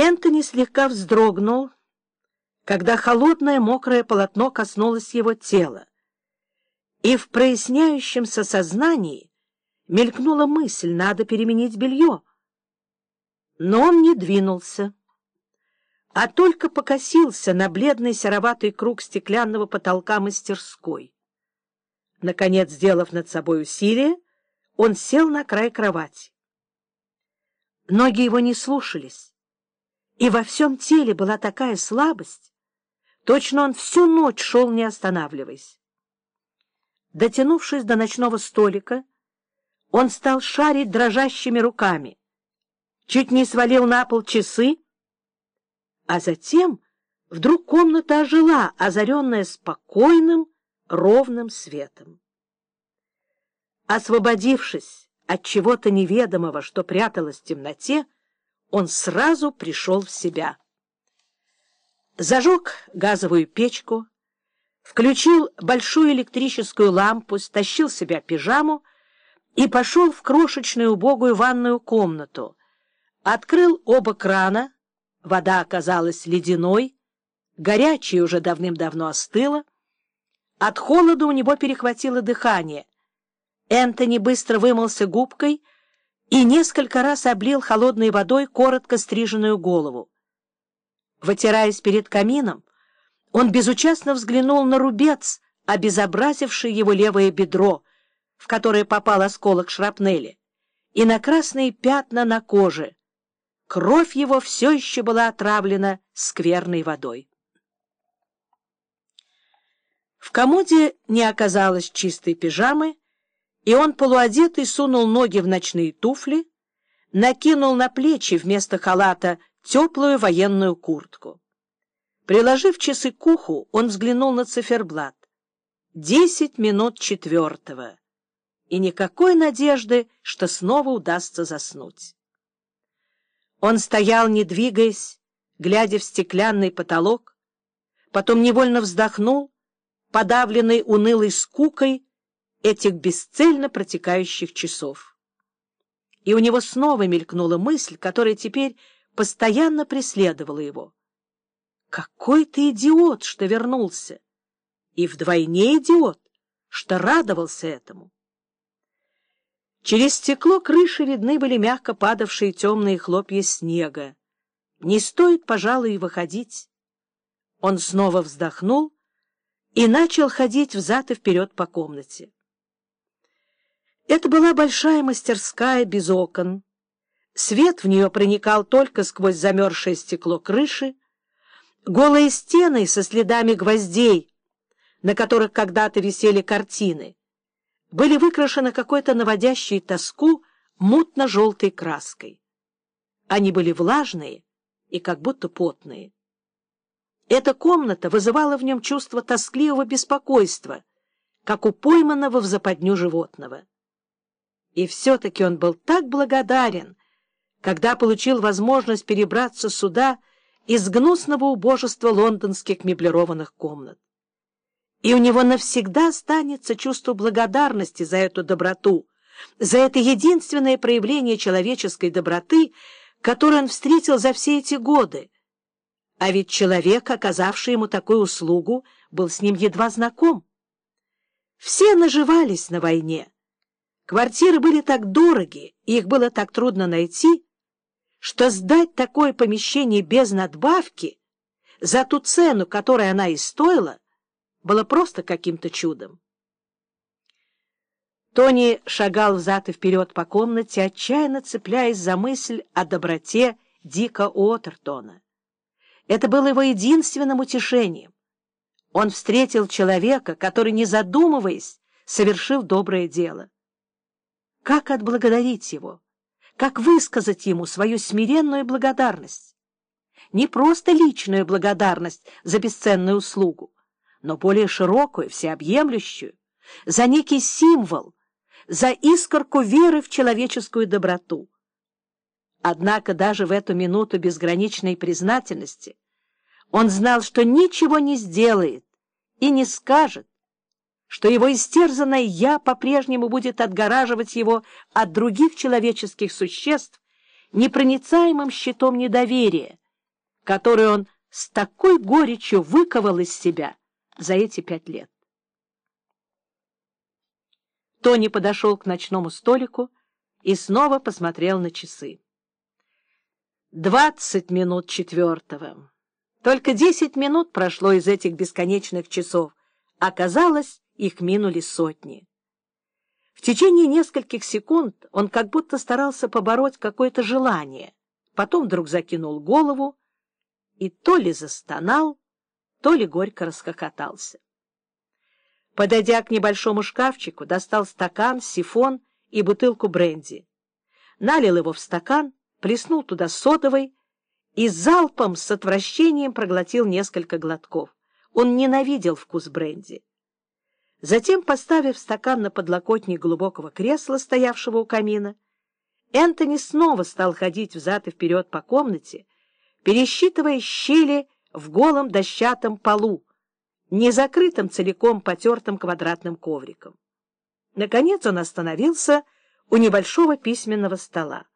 Энтони слегка вздрогнул, когда холодное мокрое полотно коснулось его тела, и в проясняющемся сознании мелькнула мысль, надо переменить белье. Но он не двинулся, а только покосился на бледный сероватый круг стеклянного потолка мастерской. Наконец, сделав над собой усилие, он сел на край кровати. Ноги его не слушались, и во всем теле была такая слабость, точно он всю ночь шел, не останавливаясь. Дотянувшись до ночного столика, он стал шарить дрожащими руками, чуть не свалил на пол часы, а затем вдруг комната ожила, озаренная спокойным, ровным светом. Освободившись от чего-то неведомого, что пряталось в темноте, он сразу пришел в себя. Зажег газовую печку, включил большую электрическую лампу, стащил себя пижаму и пошел в крошечную убогую ванную комнату. Открыл оба крана, вода оказалась ледяной, горячая уже давным-давно остыла. От холода у него перехватило дыхание. Энтони быстро вымылся губкой и несколько раз облил холодной водой коротко стриженную голову. Вытираясь перед камином, он безучастно взглянул на рубец, обезобразивший его левое бедро, в которое попал осколок шрапнели, и на красные пятна на коже. Кровь его все еще была отравлена скверной водой. В комоде не оказалось чистой пижамы, и он полуодетый сунул ноги в ночные туфли, накинул на плечи вместо халата теплую военную куртку. Приложив часы к уху, он взглянул на циферблат. Десять минут четвертого. И никакой надежды, что снова удастся заснуть. Он стоял, не двигаясь, глядя в стеклянный потолок, потом невольно вздохнул, подавленный унылой скукой, этих бесцельно протекающих часов. И у него снова мелькнула мысль, которая теперь постоянно преследовала его. Какой ты идиот, что вернулся! И вдвойне идиот, что радовался этому. Через стекло крыши видны были мягко падавшие темные хлопья снега. Не стоит, пожалуй, выходить. Он снова вздохнул и начал ходить взад и вперед по комнате. Это была большая мастерская без окон. Свет в нее проникал только сквозь замерзшее стекло крыши. Голые стены со следами гвоздей, на которых когда-то висели картины, были выкрашены какой-то наводящей тоску мутно-желтой краской. Они были влажные и как будто потные. Эта комната вызывала в нем чувство тоскливого беспокойства, как у пойманного в западню животного. И все-таки он был так благодарен, когда получил возможность перебраться сюда из гнусного убожества лондонских меблированных комнат. И у него навсегда останется чувство благодарности за эту доброту, за это единственное проявление человеческой доброты, которое он встретил за все эти годы. А ведь человек, оказавший ему такую услугу, был с ним едва знаком. Все наживались на войне. Квартиры были так дороги, и их было так трудно найти, что сдать такое помещение без надбавки за ту цену, которой она и стоила, было просто каким-то чудом. Тони шагал взад и вперед по комнате, отчаянно цепляясь за мысль о доброте Дика Уотертона. Это было его единственным утешением. Он встретил человека, который, не задумываясь, совершил доброе дело. Как отблагодарить его? Как высказать ему свою смиренную благодарность? Не просто личную благодарность за бесценную услугу, но более широкую, всеобъемлющую, за некий символ, за искорку веры в человеческую доброту. Однако даже в эту минуту безграничной признательности он знал, что ничего не сделает и не скажет, что его истерзанное «я» по-прежнему будет отгораживать его от других человеческих существ непроницаемым щитом недоверия, которую он с такой горечью выковал из себя за эти пять лет. Тони подошел к ночному столику и снова посмотрел на часы. Двадцать минут четвертого. Только десять минут прошло из этих бесконечных часов. Оказалось, их минули сотни. В течение нескольких секунд он как будто старался побороть какое-то желание, потом вдруг закинул голову и то ли застонал, то ли горько расхохотался. Подойдя к небольшому шкафчику, достал стакан, сифон и бутылку бренди. Налил его в стакан, плеснул туда содовой и залпом с отвращением проглотил несколько глотков. Он ненавидел вкус бренди. Затем, поставив стакан на подлокотник глубокого кресла, стоявшего у камина, Энтони снова стал ходить взад и вперед по комнате, пересчитывая щели в голом дощатом полу, не закрытым целиком потертым квадратным ковриком. Наконец он остановился у небольшого письменного стола.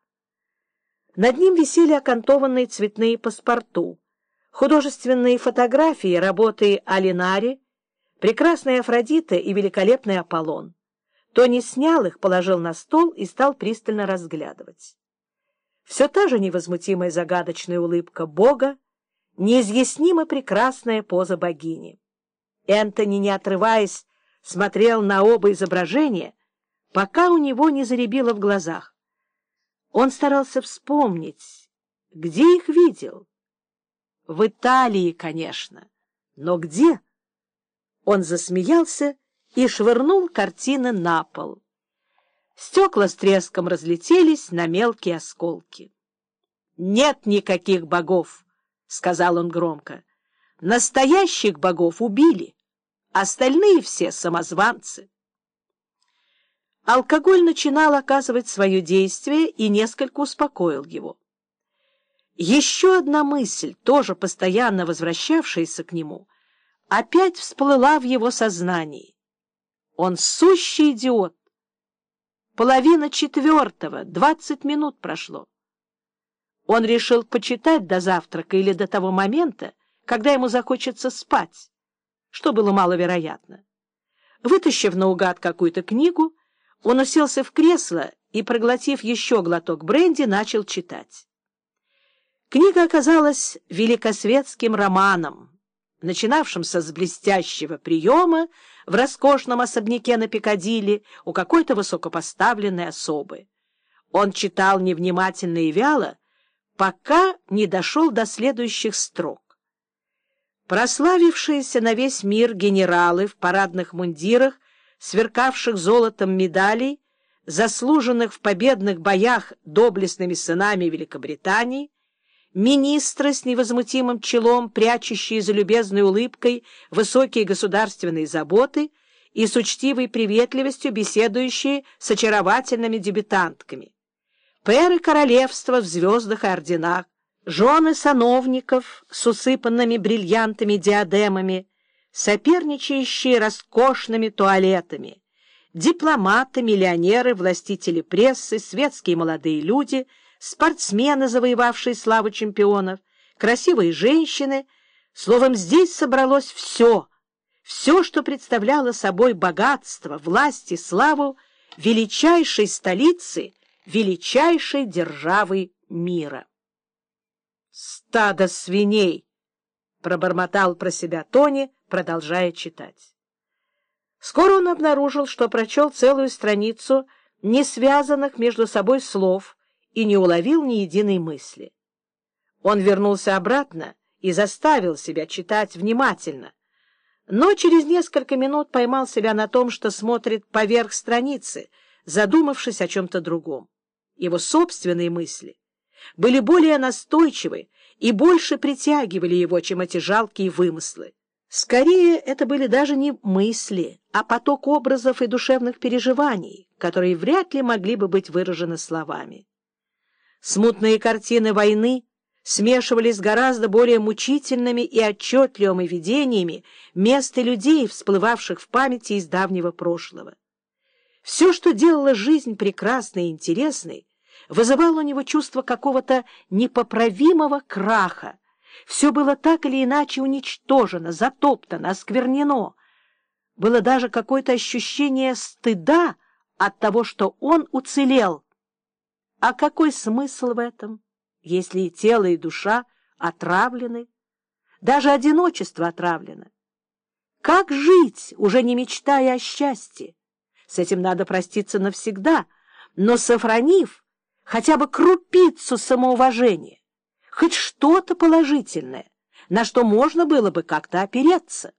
Над ним висели окантованные цветные паспорту, художественные фотографии работы Алинари, прекрасная Афродита и великолепный Аполлон. Тони снял их, положил на стол и стал пристально разглядывать. Все та же невозмутимая загадочная улыбка Бога, неизъяснимо прекрасная поза богини. Энтони, не отрываясь, смотрел на оба изображения, пока у него не заребило в глазах. Он старался вспомнить, где их видел. В Италии, конечно, но где? — он засмеялся и швырнул картины на пол. Стекла с треском разлетелись на мелкие осколки. «Нет никаких богов!» — сказал он громко. «Настоящих богов убили, остальные все самозванцы». Алкоголь начинал оказывать свое действие и несколько успокоил его. Еще одна мысль, тоже постоянно возвращавшаяся к нему, опять всплыла в его сознании. Он сущий идиот. Половина четвертого, двадцать минут прошло. Он решил почитать до завтрака или до того момента, когда ему захочется спать, что было маловероятно. Вытащив наугад какую-то книгу, он уселся в кресло и, проглотив еще глоток бренди, начал читать. Книга оказалась великосветским романом, начинавшемся с блестящего приема в роскошном особняке на Пикадилли у какой-то высокопоставленной особы. Он читал невнимательно и вяло, пока не дошел до следующих строк. Прославившиеся на весь мир генералы в парадных мундирах, сверкавших золотом медалей, заслуженных в победных боях доблестными сынами Великобритании, министры с невозмутимым челом, прячущие за любезной улыбкой высокие государственные заботы и с учтивой приветливостью беседующие с очаровательными дебютантками. Пэры королевства в звездах и орденах, жены сановников с усыпанными бриллиантами диадемами, соперничающие роскошными туалетами, дипломаты, миллионеры, властители прессы, светские молодые люди — спортсмены, завоевавшие славу чемпионов, красивые женщины. Словом, здесь собралось все, все, что представляло собой богатство, власть и славу величайшей столицы, величайшей державы мира. «Стадо свиней!» — пробормотал про себя Тони, продолжая читать. Скоро он обнаружил, что прочел целую страницу не связанных между собой слов — и не уловил ни единой мысли. Он вернулся обратно и заставил себя читать внимательно, но через несколько минут поймал себя на том, что смотрит поверх страницы, задумавшись о чем-то другом. Его собственные мысли были более настойчивы и больше притягивали его, чем эти жалкие вымыслы. Скорее, это были даже не мысли, а поток образов и душевных переживаний, которые вряд ли могли бы быть выражены словами. Смутные картины войны смешивались с гораздо более мучительными и отчетливыми видениями мест и людей, всплывавших в памяти из давнего прошлого. Все, что делало жизнь прекрасной и интересной, вызывало у него чувство какого-то непоправимого краха, Все было так или иначе уничтожено, затоптано, осквернено. Было даже какое-то ощущение стыда от того, что он уцелел. А какой смысл в этом, если и тело, и душа отравлены? Даже одиночество отравлено. Как жить, уже не мечтая о счастье? С этим надо проститься навсегда, но сохранив хотя бы крупицу самоуважения, хоть что-то положительное, на что можно было бы как-то опереться.